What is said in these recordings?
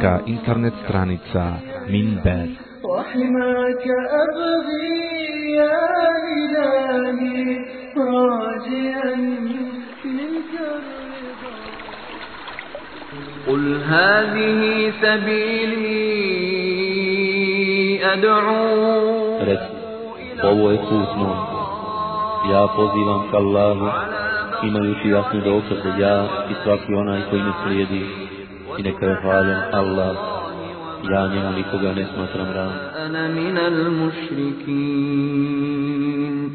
Islamska internet stranica Minber وحماك أبغي يا إلهي راجيا منك الرضا قل هذه سبيلي أدعو Reci, ovo je put moj. Ja pozivam ka Allahu, imajući jasni dokaz da ja i svaki onaj koji me slijedi i neka je hvala Allah. Ja njemu nikoga ne smatram ravnim.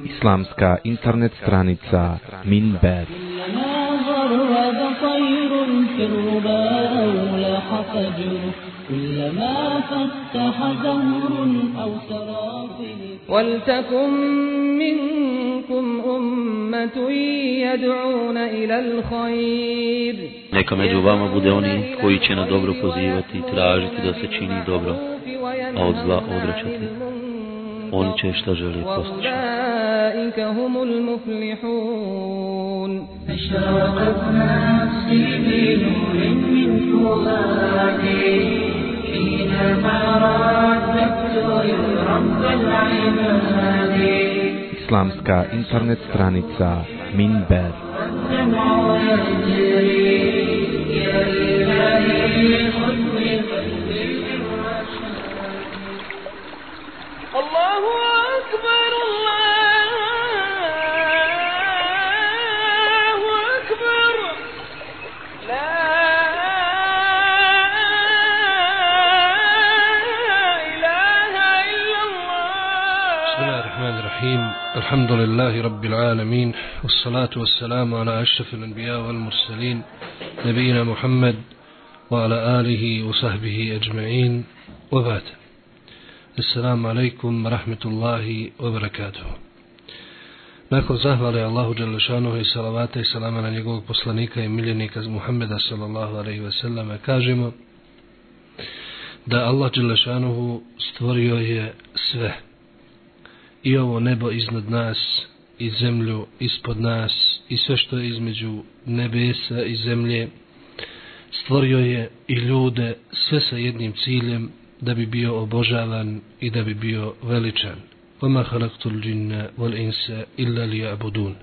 Islamska internet stranica minber Thank. غرد طير في الربا أو لاح فجر كلما فتح زهر أو سرافل ولتكن منكم أمة يدعون إلى الخير Neka među vama bude oni koji će na dobro pozivati i tražiti da se čini dobro, a od zla odrećati. Oni će šta žele postići. أولئك هم المفلحون أشرقت نفسي بنور من فؤادي حينما رددت رب العباد Islamska internet stranica Minber الحمد لله رب العالمين والصلاة والسلام على أشرف الأنبياء والمرسلين نبينا محمد وعلى آله وصحبه أجمعين وبعد السلام عليكم ورحمة الله وبركاته Nakon zahvale Allahu Đalešanuhu i salavata i salama na njegovog poslanika i miljenika Muhammeda sallallahu alaihi ve selleme kažemo da Allah Đalešanuhu stvorio je sve i ovo nebo iznad nas i zemlju ispod nas i sve što je između nebesa i zemlje stvorio je i ljude sve sa jednim ciljem da bi bio obožavan i da bi bio veličan وَمَا خَلَقْتُ الْجِنَّ وَالْإِنسَ إِلَّا لِيَعْبُدُونَ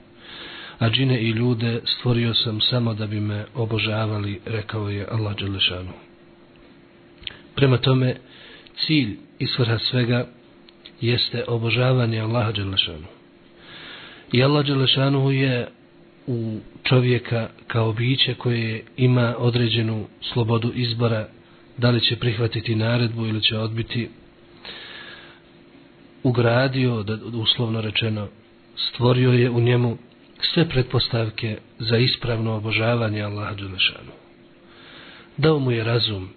A džine i ljude stvorio sam samo da bi me obožavali, rekao je Allah Đelešanu. Prema tome, cilj i svrha svega jeste obožavanje Allaha Đelešanu. I Allah Đelešanu je u čovjeka kao biće koje ima određenu slobodu izbora da li će prihvatiti naredbu ili će odbiti ugradio, da uslovno rečeno, stvorio je u njemu sve pretpostavke za ispravno obožavanje Allaha Đelešanu. Dao mu je razum,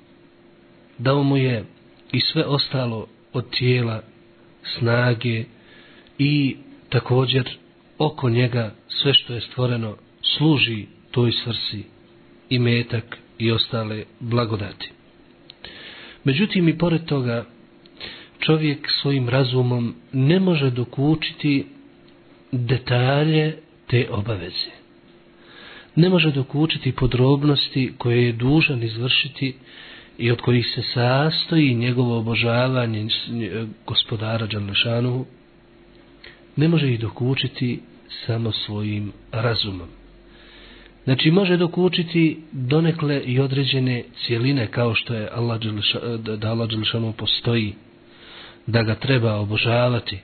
dao mu je i sve ostalo od tijela, snage i također oko njega sve što je stvoreno služi toj svrsi i metak i ostale blagodati. Međutim i pored toga čovjek svojim razumom ne može dokučiti detalje te obaveze. Ne može dokučiti podrobnosti koje je dužan izvršiti i od kojih se sastoji njegovo obožavanje gospodara Đalešanuhu, ne može ih dokučiti samo svojim razumom. Znači može dokučiti donekle i određene cijeline kao što je Allah Đelešanu, da Allah Đelešanu postoji, da ga treba obožavati,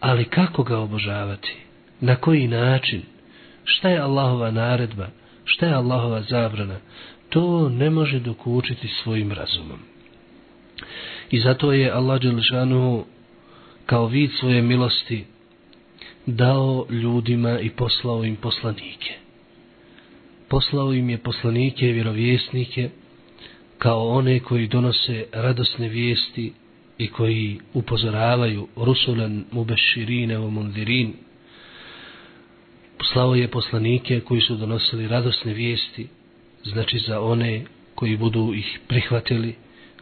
ali kako ga obožavati, na koji način, šta je Allahova naredba, šta je Allahova zabrana, to ne može dokučiti svojim razumom. I zato je Allah Đelešanu kao vid svoje milosti dao ljudima i poslao im poslanike. Poslao im je poslanike i vjerovjesnike kao one koji donose radosne vijesti i koji upozoravaju rusulan mubeširine o mundirin. Poslao je poslanike koji su donosili radosne vijesti, znači za one koji budu ih prihvatili,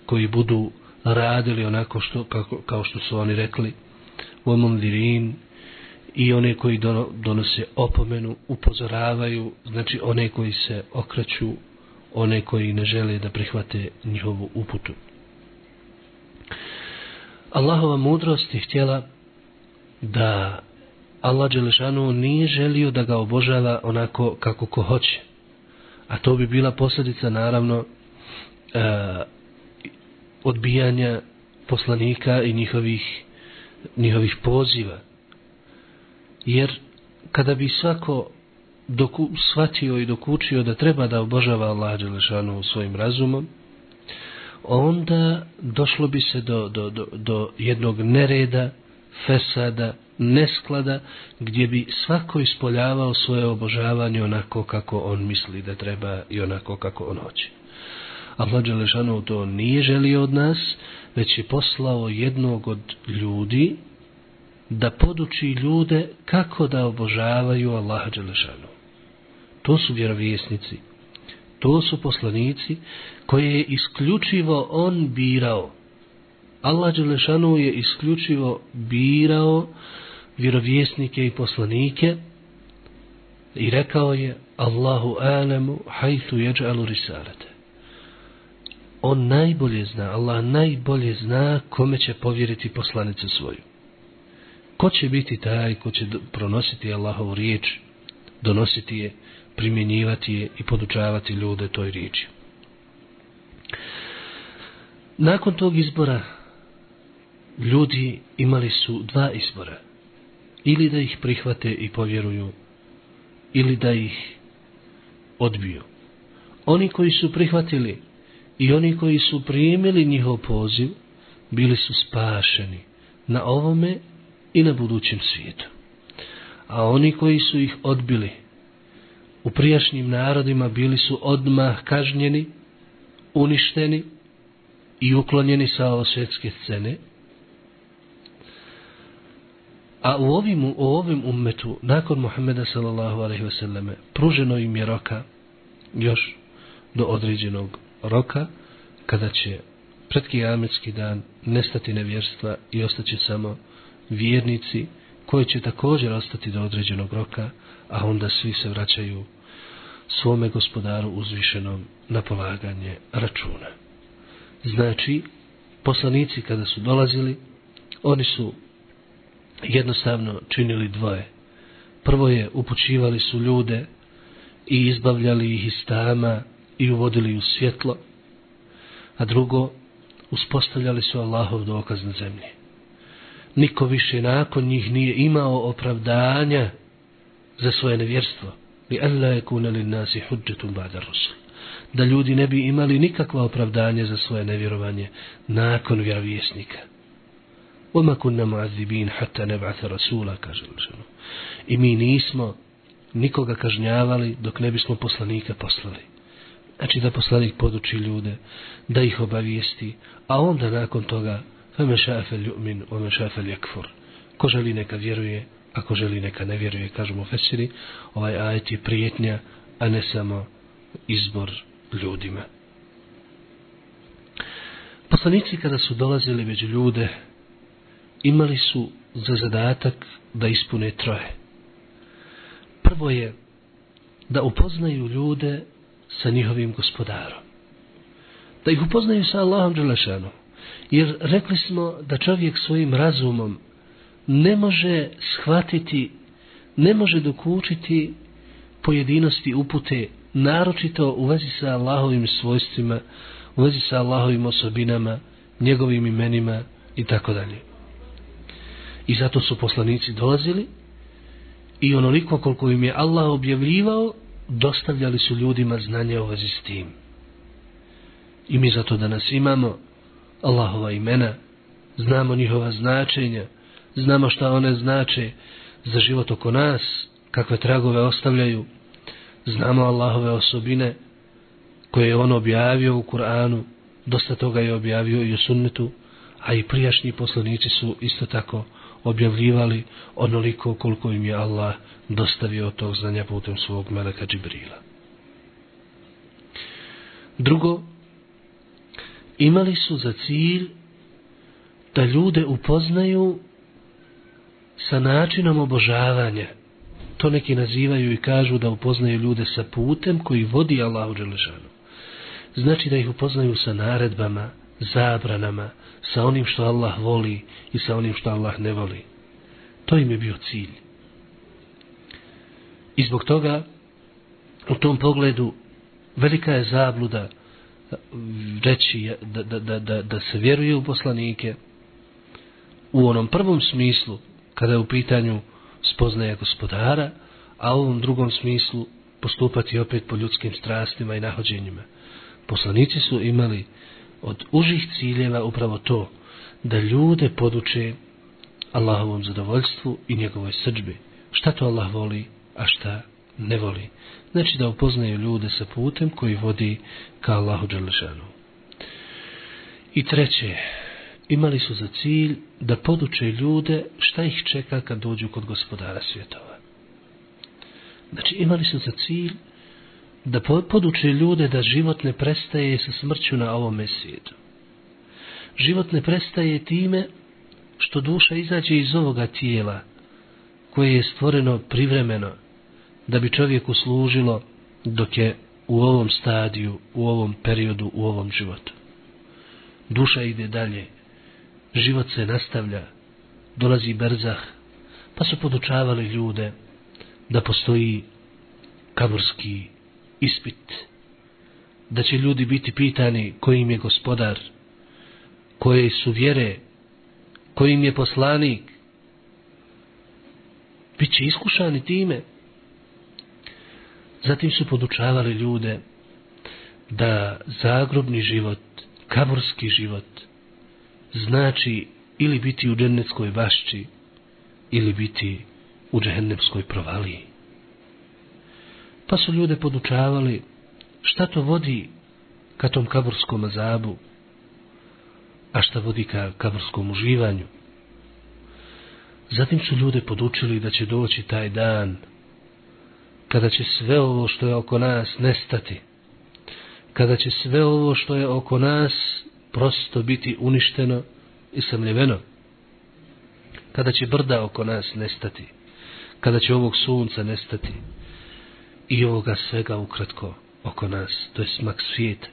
koji budu radili onako što, kako, kao što su oni rekli, u i one koji donose opomenu, upozoravaju, znači one koji se okreću, one koji ne žele da prihvate njihovu uputu. Allahova mudrost je htjela da Allah Đelešanu nije želio da ga obožava onako kako ko hoće. A to bi bila posljedica naravno e, odbijanja poslanika i njihovih, njihovih poziva. Jer kada bi svako doku, shvatio i dokučio da treba da obožava Allah Đelešanu svojim razumom, onda došlo bi se do, do, do, do jednog nereda, fesada, nesklada, gdje bi svako ispoljavao svoje obožavanje onako kako on misli da treba i onako kako on hoće. Allah Đelešanu to nije želio od nas, već je poslao jednog od ljudi, da poduči ljude kako da obožavaju Allaha Đelešanu. To su vjerovjesnici. To su poslanici koje je isključivo on birao. Allah Đelešanu je isključivo birao vjerovjesnike i poslanike i rekao je Allahu alemu hajtu jeđalu risalete. On najbolje zna, Allah najbolje zna kome će povjeriti poslanice svoju ko će biti taj ko će pronositi Allahovu riječ, donositi je, primjenjivati je i podučavati ljude toj riječi. Nakon tog izbora ljudi imali su dva izbora. Ili da ih prihvate i povjeruju, ili da ih odbiju. Oni koji su prihvatili i oni koji su primili njihov poziv, bili su spašeni na ovome i na budućem svijetu. A oni koji su ih odbili u prijašnjim narodima bili su odmah kažnjeni, uništeni i uklonjeni sa ovo svjetske scene. A u ovim, u ovim ummetu, nakon Muhammeda sallallahu alaihi ve selleme, pruženo im je roka, još do određenog roka, kada će pred kijametski dan nestati nevjerstva i ostaće samo vjernici koji će također ostati do određenog roka, a onda svi se vraćaju svome gospodaru uzvišenom na polaganje računa. Znači, poslanici kada su dolazili, oni su jednostavno činili dvoje. Prvo je upućivali su ljude i izbavljali ih iz tama i uvodili u svjetlo, a drugo, uspostavljali su Allahov dokaz na zemlji niko više nakon njih nije imao opravdanja za svoje nevjerstvo. Li alla yakuna lin nasi hujjatun ba'da rusul. Da ljudi ne bi imali nikakva opravdanja za svoje nevjerovanje nakon vjerovjesnika. وما كنا معذبين حتى نبعث رسولا kaže Lušanu. I mi nismo nikoga kažnjavali dok ne bismo poslanika poslali. Znači da poslanik poduči ljude, da ih obavijesti, a onda nakon toga Feme šafel ju'min, ome šafel jakfur. Ko želi neka vjeruje, ako želi neka ne vjeruje, kažemo Fesiri, ovaj ajet je prijetnja, a ne samo izbor ljudima. Poslanici kada su dolazili među ljude, imali su za zadatak da ispune troje. Prvo je da upoznaju ljude sa njihovim gospodarom. Da ih upoznaju sa Allahom Đelešanom. Jer rekli smo da čovjek svojim razumom ne može shvatiti, ne može dokučiti pojedinosti upute, naročito u vezi sa Allahovim svojstvima, u vezi sa Allahovim osobinama, njegovim imenima i tako dalje. I zato su poslanici dolazili i onoliko koliko im je Allah objavljivao, dostavljali su ljudima znanje o vezi s tim. I mi zato danas imamo Allahova imena, znamo njihova značenja, znamo šta one znače za život oko nas, kakve tragove ostavljaju, znamo Allahove osobine koje je on objavio u Kur'anu, dosta toga je objavio i u sunnetu, a i prijašnji poslanici su isto tako objavljivali onoliko koliko im je Allah dostavio tog znanja putem svog meleka Džibrila. Drugo, imali su za cilj da ljude upoznaju sa načinom obožavanja. To neki nazivaju i kažu da upoznaju ljude sa putem koji vodi Allahu Đelešanu. Znači da ih upoznaju sa naredbama, zabranama, sa onim što Allah voli i sa onim što Allah ne voli. To im je bio cilj. I zbog toga u tom pogledu velika je zabluda e, reći da, da, da, da, da se vjeruje u poslanike u onom prvom smislu kada je u pitanju spoznaja gospodara, a u ovom drugom smislu postupati opet po ljudskim strastima i nahođenjima. Poslanici su imali od užih ciljeva upravo to, da ljude poduče Allahovom zadovoljstvu i njegovoj srđbi. Šta to Allah voli, a šta ne voli. Znači da upoznaju ljude sa putem koji vodi ka Allahu Đalešanu. I treće, imali su za cilj da poduče ljude šta ih čeka kad dođu kod gospodara svjetova. Znači imali su za cilj da poduče ljude da život ne prestaje sa smrću na ovom svijetu. Život ne prestaje time što duša izađe iz ovoga tijela koje je stvoreno privremeno da bi čovjeku služilo dok je u ovom stadiju, u ovom periodu, u ovom životu. Duša ide dalje, život se nastavlja, dolazi berzah, pa su podučavali ljude da postoji kaburski ispit, da će ljudi biti pitani kojim je gospodar, koje su vjere, kojim je poslanik, bit će iskušani time. Zatim su podučavali ljude da zagrobni život, kaburski život, znači ili biti u džennetskoj bašći, ili biti u džehennemskoj provaliji. Pa su ljude podučavali šta to vodi ka tom kaburskom azabu, a šta vodi ka kaburskom uživanju. Zatim su ljude podučili da će doći taj dan kada će sve ovo što je oko nas nestati, kada će sve ovo što je oko nas prosto biti uništeno i samljeveno, kada će brda oko nas nestati, kada će ovog sunca nestati i ovoga svega ukratko oko nas, to je smak svijeta.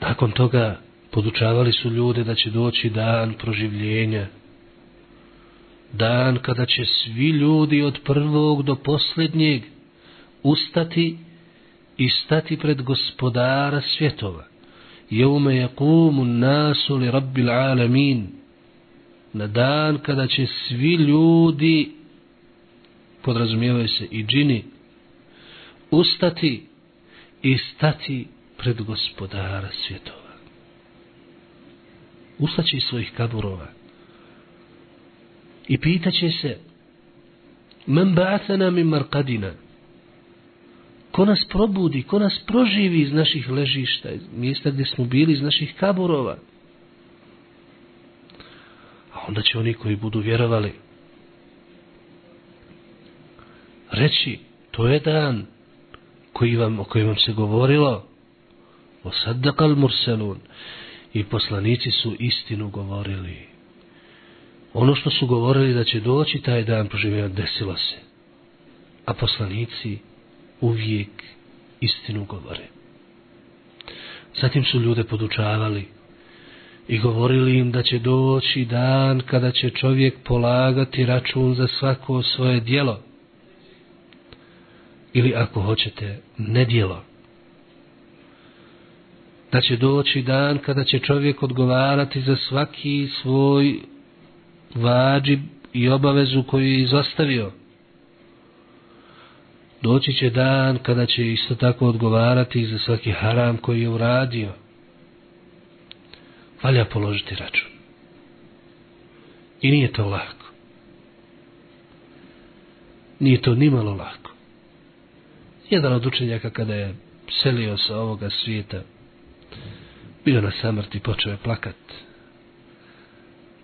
Nakon toga podučavali su ljude da će doći dan proživljenja, dan kada će svi ljudi od prvog do posljednjeg ustati i stati pred gospodara svjetova. Jeume je kumu nasu li rabbil alamin. Na dan kada će svi ljudi, podrazumijevaju se i džini, ustati i stati pred gospodara svjetova. Ustaće iz svojih kaburova i pitaće se men ba'athana min marqadina ko nas probudi ko nas proživi iz naših ležišta iz mjesta gdje smo bili iz naših kaburova a onda će oni koji budu vjerovali reći to je dan koji vam, o kojem vam se govorilo o saddaqal murselun i poslanici su istinu govorili ono što su govorili da će doći taj dan proživljena desilo se. A poslanici uvijek istinu govore. Zatim su ljude podučavali i govorili im da će doći dan kada će čovjek polagati račun za svako svoje dijelo. Ili ako hoćete, nedjelo. Da će doći dan kada će čovjek odgovarati za svaki svoj vađib i obavezu koju je izostavio. Doći će dan kada će isto tako odgovarati za svaki haram koji je uradio. valja položiti račun. I nije to lako. Nije to nimalo lako. Jedan od učenjaka kada je selio sa ovoga svijeta, bio na samrti, počeo je plakat.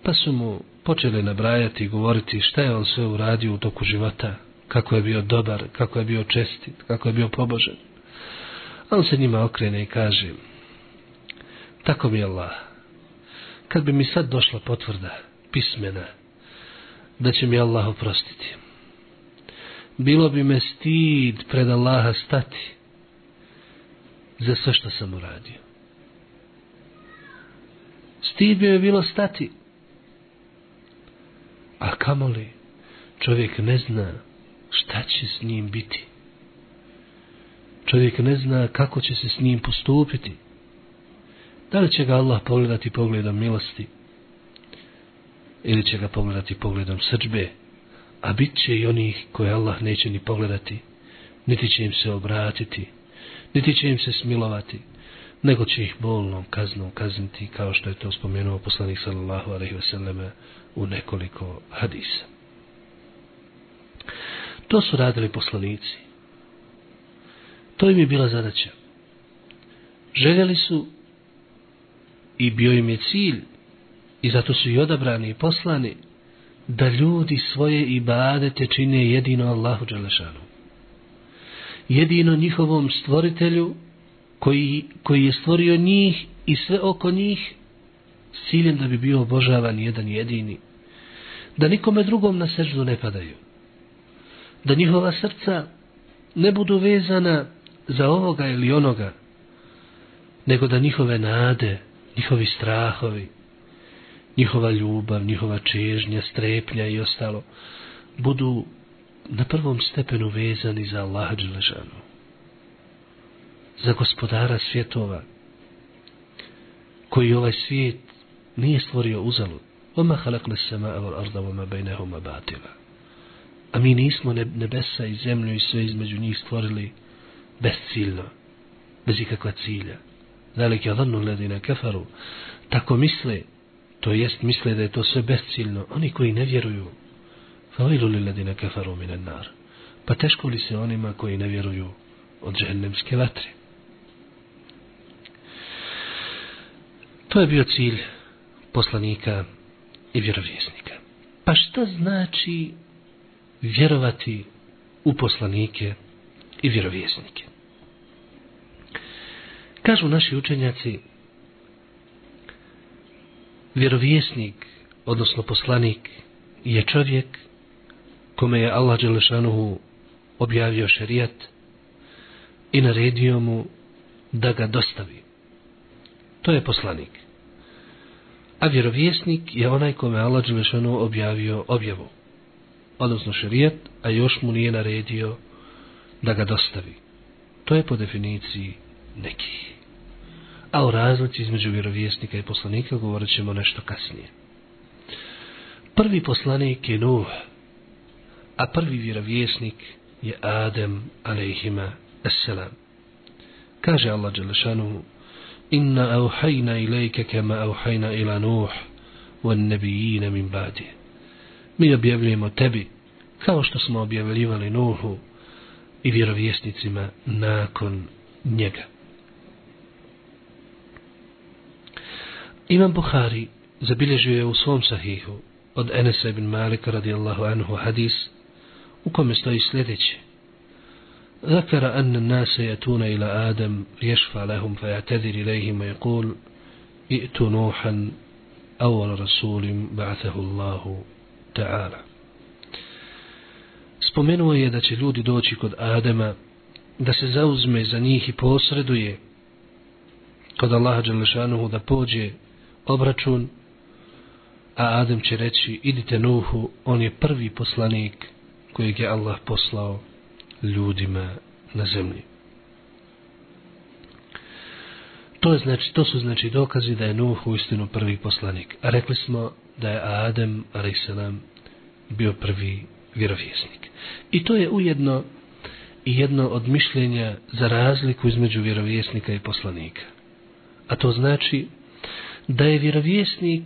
Pa su mu počeli nabrajati i govoriti šta je on sve uradio u toku života, kako je bio dobar, kako je bio čestit, kako je bio pobožen. A on se njima okrene i kaže, tako mi je Allah, kad bi mi sad došla potvrda, pismena, da će mi Allah oprostiti, bilo bi me stid pred Allaha stati za sve što sam uradio. Stid bi me bilo stati. A kamoli, čovjek ne zna šta će s njim biti. Čovjek ne zna kako će se s njim postupiti. Da li će ga Allah pogledati pogledom milosti? Ili će ga pogledati pogledom srđbe? A bit će i onih koje Allah neće ni pogledati, niti će im se obratiti, niti će im se smilovati, nego će ih bolnom kaznom kazniti, kao što je to spomenuo poslanik sallallahu alaihi wasallam u nekoliko hadisa. To su radili poslanici. To im je bila zadaća. Željeli su i bio im je cilj i zato su i odabrani i poslani da ljudi svoje ibadete čine jedino Allahu Đelešanu. Jedino njihovom stvoritelju koji, koji je stvorio njih i sve oko njih s ciljem da bi bio obožavan jedan jedini. Da nikome drugom na seždu ne padaju. Da njihova srca ne budu vezana za ovoga ili onoga, nego da njihove nade, njihovi strahovi, njihova ljubav, njihova čežnja, streplja i ostalo, budu na prvom stepenu vezani za Allaha Đelešanu. Za gospodara svjetova, koji ovaj svijet nije stvorio uzalud. Oma halakne sema evo arda vama bejnehoma batila. A mi nismo nebesa i zemlju i sve između njih stvorili bezciljno, bez ikakva cilja. Zalike adhannu ledine kafaru. Tako misle, to jest misle da je to sve besciljno. oni koji ne vjeruju, فَوَيْلُ li كَفَرُوا kafaru النَّارِ nar. Pa teško li se onima koji ne vjeruju od džehennemske vatre? To je bio cilj poslanika i vjerovjesnika. Pa šta znači vjerovati u poslanike i vjerovjesnike? Kažu naši učenjaci, vjerovjesnik, odnosno poslanik, je čovjek kome je Allah Đelešanuhu objavio šerijat i naredio mu da ga dostavi. To je poslanik. A vjerovjesnik je onaj kome je Allah Đelešanuhu objavio objavu, odnosno šerijat, a još mu nije naredio da ga dostavi. To je po definiciji nekih. A o razlici između vjerovjesnika i poslanika govorit ćemo nešto kasnije. Prvi poslanik je Nuh, a prvi vjerovjesnik je Adem, alejhima, esselam. Kaže Allah Đelešanu, Inna auhajna ilajke kema auhajna ila Nuh, van nebijina min badi. Mi objavljujemo tebi, kao što smo objavljivali Nuhu i vjerovjesnicima nakon njega. Imam Bukhari zabilježio je u svom sahihu od Enesa ibn Malika radijallahu anhu hadis u kome stoji sljedeće. ذكر أن الناس يأتون إلى آدم ليشفع لهم فيعتذر إليهم ويقول ائت نوحا أول رسول بعثه الله تعالى Spomenuo je da će ljudi doći kod Adema da se zauzme za njih i posreduje kod Allaha Đalešanuhu da pođe obračun, a Adem će reći, idite Nuhu, on je prvi poslanik kojeg je Allah poslao ljudima na zemlji. To, je znači, to su znači dokazi da je Nuh u istinu prvi poslanik. A rekli smo da je Adem, a.s. bio prvi vjerovjesnik. I to je ujedno i jedno od mišljenja za razliku između vjerovjesnika i poslanika. A to znači da je vjerovjesnik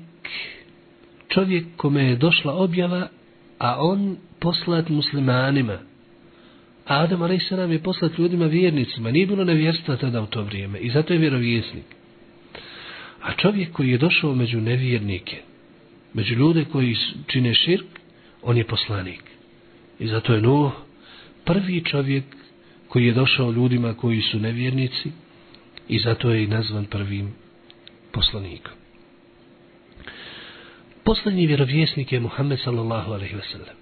čovjek kome je došla objava, a on poslat muslimanima. Adam a.s. je poslat ljudima vjernicima. Nije bilo nevjerstva tada u to vrijeme i zato je vjerovjesnik. A čovjek koji je došao među nevjernike, među ljude koji čine širk, on je poslanik. I zato je Nuh prvi čovjek koji je došao ljudima koji su nevjernici i zato je i nazvan prvim poslanika. Poslednji vjerovjesnik je Muhammed sallallahu alaihi wasallam.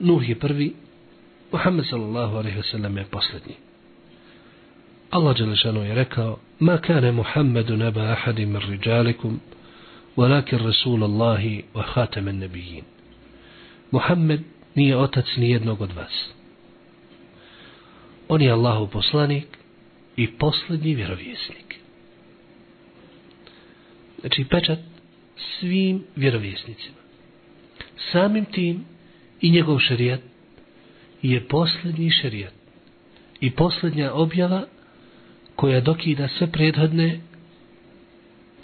Nuh je prvi, Muhammed sallallahu alaihi wasallam je poslednji. Allah Đelešanu je rekao, Ma kane Muhammedu neba ahadim min riđalikum, walakin Rasul Allahi wa hatamen nebijin. Muhammed nije otac ni jednog od vas. On je Allahu poslanik i posljednji vjerovjesnik. Znači pečat svim vjerovjesnicima. Samim tim i njegov šerijat je posljednji šerijat i posljednja objava koja dokida sve prethodne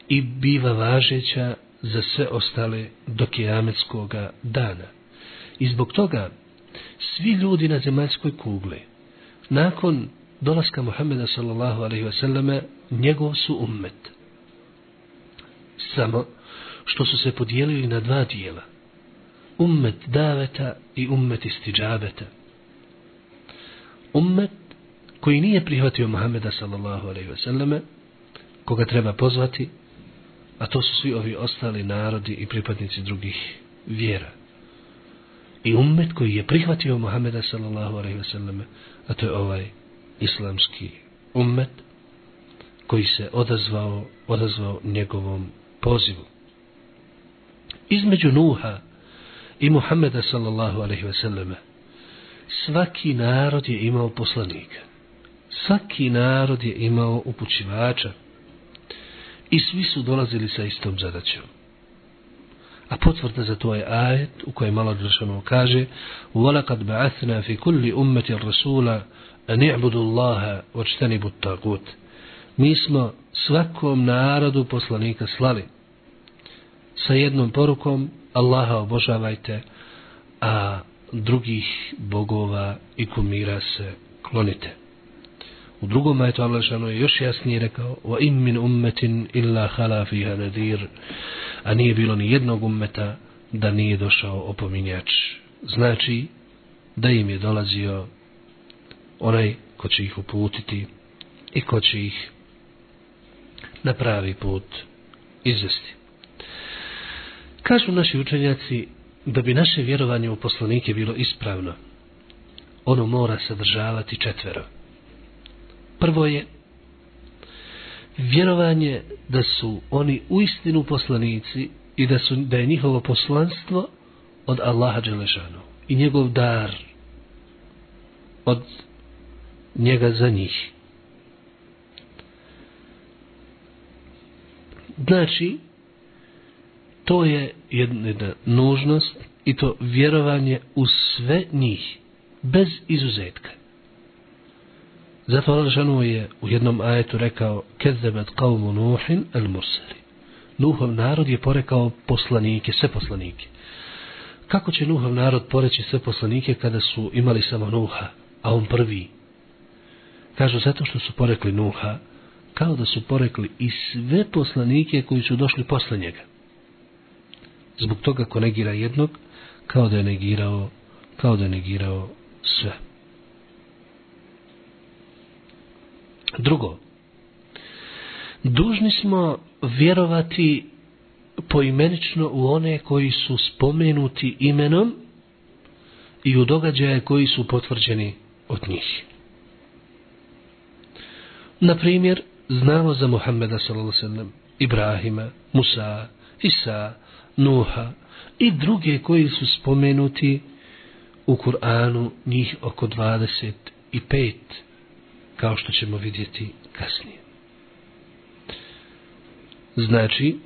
i biva važeća za sve ostale do kijametskoga dana. I zbog toga svi ljudi na zemaljskoj kugli nakon dolaska Muhammeda sallallahu alaihi ve selleme njegov su ummet. Samo što su se podijelili na dva dijela. Ummet daveta i ummet istiđabeta. Ummet koji nije prihvatio Muhammeda sallallahu alaihi ve selleme, koga treba pozvati, a to su svi ovi ostali narodi i pripadnici drugih vjera. I ummet koji je prihvatio Muhammeda sallallahu alaihi ve selleme, a to je ovaj islamski ummet koji se odazvao, odazvao njegovom pozivu. Između Nuha i Muhammeda sallallahu alaihi ve selleme svaki narod je imao poslanika. Svaki narod je imao upućivača i svi su dolazili sa istom zadaćom. A potvrda za to je ajet u kojem malo Đelšanu kaže وَلَقَدْ بَعَثْنَا فِي كُلِّ أُمَّةِ الرَّسُولَ أَنِ اعْبُدُ اللَّهَ وَاجْتَنِبُ التَّاقُوتِ Mi smo svakom narodu poslanika slali sa jednom porukom Allaha obožavajte, a drugih bogova i kumira se klonite. U drugom majetu Allah šano je još jasnije rekao wa im min ummetin illa hala fiha nadir a nije bilo ni jednog ummeta da nije došao opominjač. Znači da im je dolazio onaj ko će ih uputiti i ko će ih na pravi put izvesti. Kažu naši učenjaci da bi naše vjerovanje u poslanike bilo ispravno, ono mora sadržavati četvero. Prvo je vjerovanje da su oni u istinu poslanici i da su da je njihovo poslanstvo od Allaha Đelešanu i njegov dar od njega za njih. Znači, to je jedna nužnost i to vjerovanje u sve njih, bez izuzetka. Zato Alšanu je u jednom ajetu rekao Kezebet qavmu Nuhin al Mursali. Nuhov narod je porekao poslanike, sve poslanike. Kako će Nuhov narod poreći sve poslanike kada su imali samo Nuha, a on prvi? Kažu zato što su porekli Nuha, kao da su porekli i sve poslanike koji su došli posle njega. Zbog toga ko negira jednog, kao da je negirao, kao da je negirao sve. Drugo, dužni smo vjerovati poimenično u one koji su spomenuti imenom i u događaje koji su potvrđeni od njih. Na primjer, znamo za Muhammeda s.a.v. Ibrahima, Musa, Isa, Nuha i druge koji su spomenuti u Kur'anu njih oko 25 kao što ćemo vidjeti kasnije. Znači,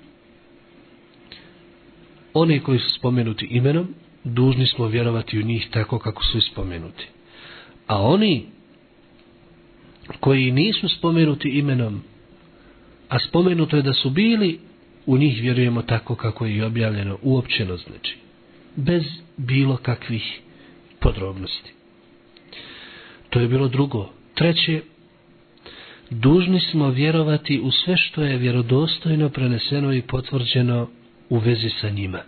one koji su spomenuti imenom, dužni smo vjerovati u njih tako kako su spomenuti. A oni koji nisu spomenuti imenom, A spomenuto je da su bili, u njih vjerujemo tako kako je i objavljeno, uopćeno znači, bez bilo kakvih podrobnosti. To je bilo drugo. Treće, dužni smo vjerovati u sve što je vjerodostojno preneseno i potvrđeno u vezi sa njima.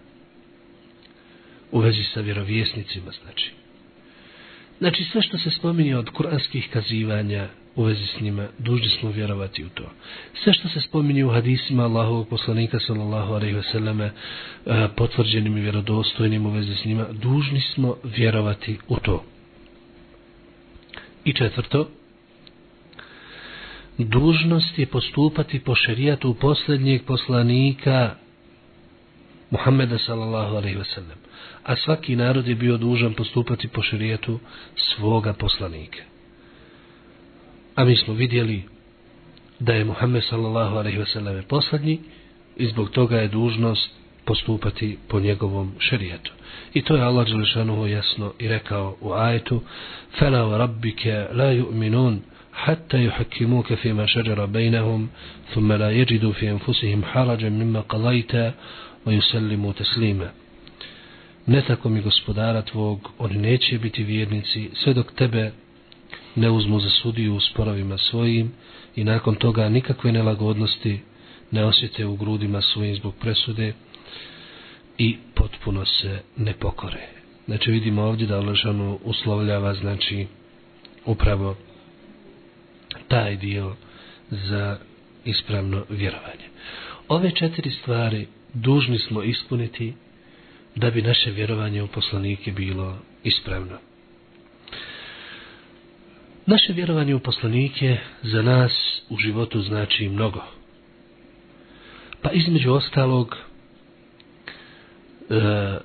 U vezi sa vjerovjesnicima, znači. Znači, sve što se spominje od kuranskih kazivanja u vezi s njima, dužni smo vjerovati u to. Sve što se spominje u hadisima Allahovog poslanika, sallallahu alaihi vseleme, e, potvrđenim i vjerodostojnim u vezi s njima, dužni smo vjerovati u to. I četvrto, dužnost je postupati po šerijatu posljednjeg poslanika Muhammeda sallallahu alaihi wasallam. A svaki narod je bio dužan postupati po šerijatu svoga poslanika A mi smo vidjeli da je Muhammed sallallahu alaihi wasallam posljednji i zbog toga je dužnost postupati po njegovom šerijatu. I to je Allah Đelešanuhu jasno i rekao u ajetu فَلَا وَرَبِّكَ لَا يُؤْمِنُونَ حتى يحكموك فيما شجر بينهم ثم لا يجدوا في أنفسهم حرجا مما قضيت ويسلموا تسليما Ne tako mi gospodara tvog, oni neće biti vjernici, sve dok tebe ne uzmu za sudiju u sporovima svojim i nakon toga nikakve nelagodnosti ne osjete u grudima svojim zbog presude i potpuno se ne pokore. Znači vidimo ovdje da Allahšanu uslovljava znači upravo taj dio za ispravno vjerovanje. Ove četiri stvari dužni smo ispuniti da bi naše vjerovanje u poslanike bilo ispravno. Naše vjerovanje u poslanike za nas u životu znači mnogo. Pa između ostalog, e,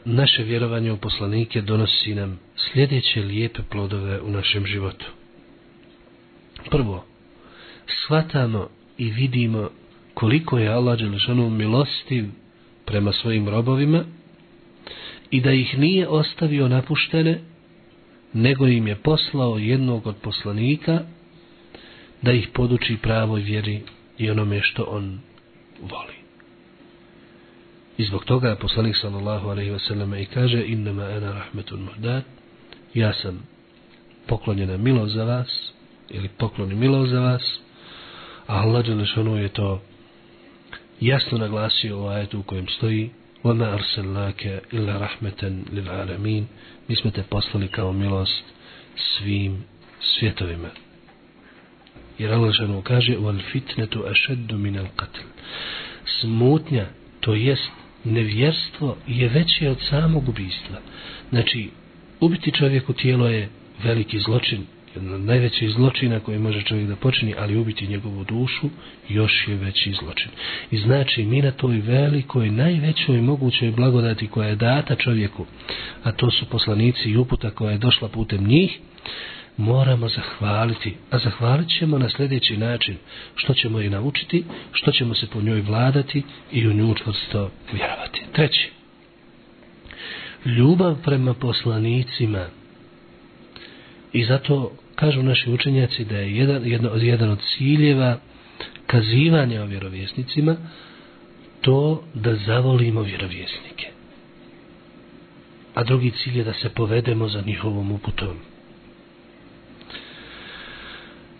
naše vjerovanje u poslanike donosi nam sljedeće lijepe plodove u našem životu. Prvo, shvatamo i vidimo koliko je Allah Đelešanu milostiv prema svojim robovima i da ih nije ostavio napuštene, nego im je poslao jednog od poslanika da ih poduči pravoj vjeri i onome što on voli. I zbog toga poslanik sallallahu alaihi wasallam i kaže innama ana rahmetun muhdad ja sam poklonjena milo za vas ili pokloni milo za vas a Allah Đelešanu je to jasno naglasio u ajetu u kojem stoji وَمَا أَرْسَلْنَاكَ إِلَّا رَحْمَةً لِلْعَالَمِينَ Mi smo te poslali kao milost svim svjetovima. Jer Allah Đelešanu kaže وَالْفِتْنَةُ أَشَدُّ مِنَ الْقَتْلِ Smutnja, to jest nevjerstvo je veće od samog ubijstva. Znači, ubiti čovjeku tijelo je veliki zločin, jedan od najvećih zločina koji može čovjek da počini, ali ubiti njegovu dušu još je veći zločin. I znači, mi na toj velikoj, najvećoj mogućoj blagodati koja je data čovjeku, a to su poslanici i uputa koja je došla putem njih, moramo zahvaliti, a zahvalit ćemo na sljedeći način, što ćemo je naučiti, što ćemo se po njoj vladati i u nju čvrsto vjerovati. Treći, ljubav prema poslanicima i zato kažu naši učenjaci da je jedan, jedno, jedan od ciljeva kazivanja o vjerovjesnicima to da zavolimo vjerovjesnike. A drugi cilj je da se povedemo za njihovom uputom.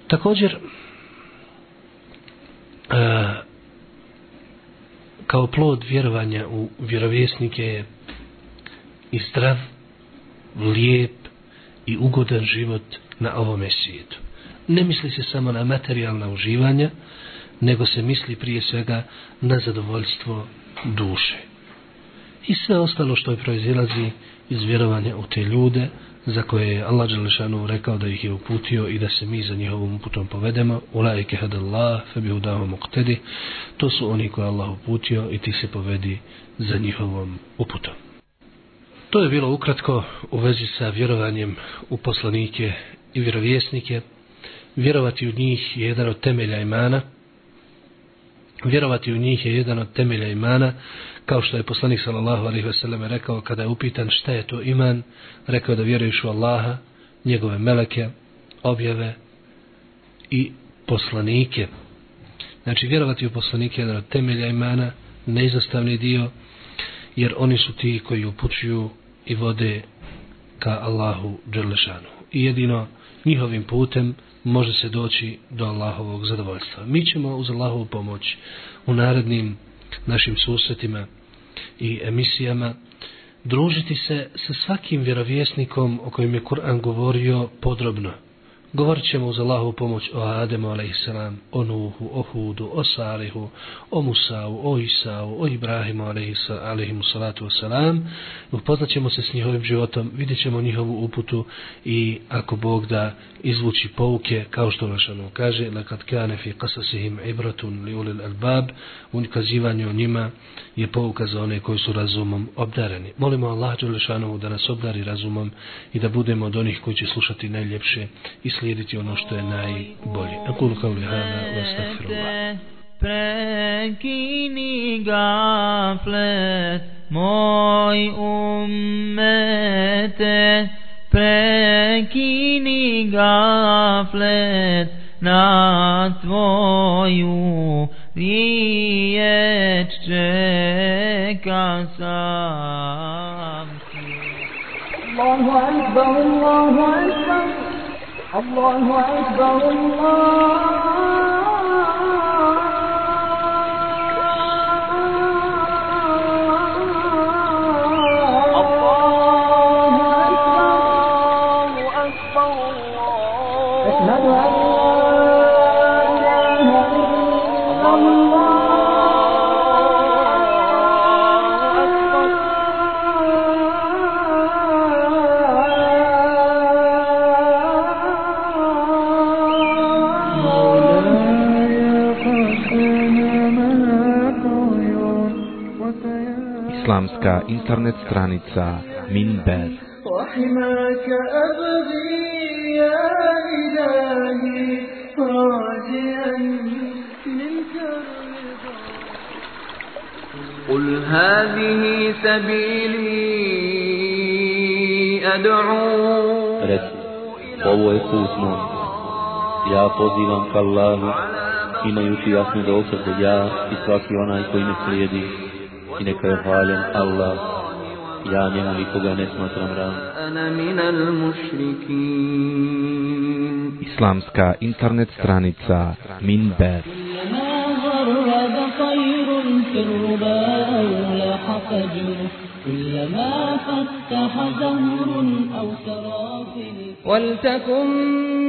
Također, e, kao plod vjerovanja u vjerovjesnike je i zdrav, lijep i ugodan život na ovome svijetu. Ne misli se samo na materijalna uživanja, nego se misli prije svega na zadovoljstvo duše. I sve ostalo što je proizilazi iz vjerovanja u te ljude, za koje je Allah Đelešanu rekao da ih je uputio i da se mi za njihovom putom povedemo, ulajke hadallah, febi udahu muqtedi, to su oni koje Allah uputio i ti se povedi za njihovom uputom. To je bilo ukratko u vezi sa vjerovanjem u poslanike i vjerovjesnike. Vjerovati u njih je jedan od temelja imana. Vjerovati u njih je jedan od temelja imana, kao što je poslanik sallallahu alejhi ve sellem rekao kada je upitan šta je to iman, rekao da vjeruješ u Allaha, njegove meleke, objave i poslanike. Znači, vjerovati u poslanike je jedan od temelja imana, neizostavni dio, jer oni su ti koji upućuju i vode ka Allahu Đerlešanu. I jedino njihovim putem može se doći do Allahovog zadovoljstva. Mi ćemo uz Allahovu pomoć u narednim našim susretima i emisijama družiti se sa svakim vjerovjesnikom o kojem je Kur'an govorio podrobno. Govorit ćemo uz Allahu pomoć o Ademu a.s., o Nuhu, o Hudu, o Salihu, o Musavu, o Isau, o Ibrahimu a.s. Upoznat ćemo se s njihovim životom, vidjet ćemo njihovu uputu i ako Bog da izvući pouke, kao što Vašanu kaže, lakad kane fi qasasihim ibratun li ulil albab, u kazivanju o njima je pouka za one koji su razumom obdareni. Molimo Allah Đelešanovu da nas obdari razumom i da budemo od onih koji će slušati najljepše i slijediti ono što je najbolje. Nakon kao li hada, prekini gaflet moj umete prekini gaflet na tvoju riječ čeka sam Allahu Allahu الله أكبر الله Islamska internet stranica Minber وحماك أبغي يا إلهي راجيا منك الرضا قل هذه سبيلي أدعو Reci, ovo je put moj. Ja pozivam ka Allahu, imajući jasne dokaze ja i svaki onaj koji me slijedi. I neka je hvaljen Allah. Ja njemu nikoga ne smatram ravnim. أنا من المشركين Islamska internet stranica Minber كلما غرد طير في الربا أو لاح فجر كلما فتح زهر أو سرافل ولتكن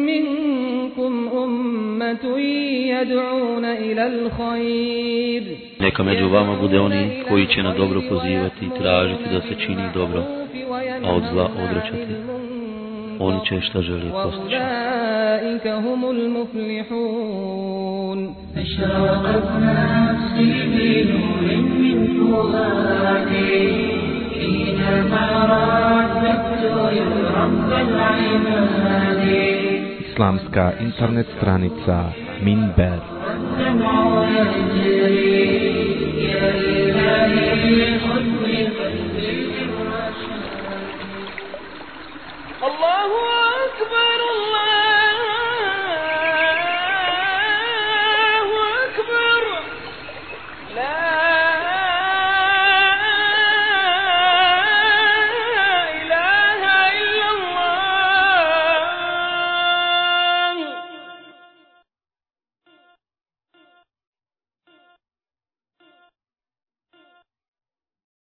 منكم أمة يدعون إلى الخير Neka među vama bude oni koji će na dobro pozivati i tražiti da se čini dobro, a od zla odrećati. Oni će šta želi postići. أولئك هم المفلحون أشرقت نفسي بنور من فؤادي Islamska internet stranica Minber. Minber.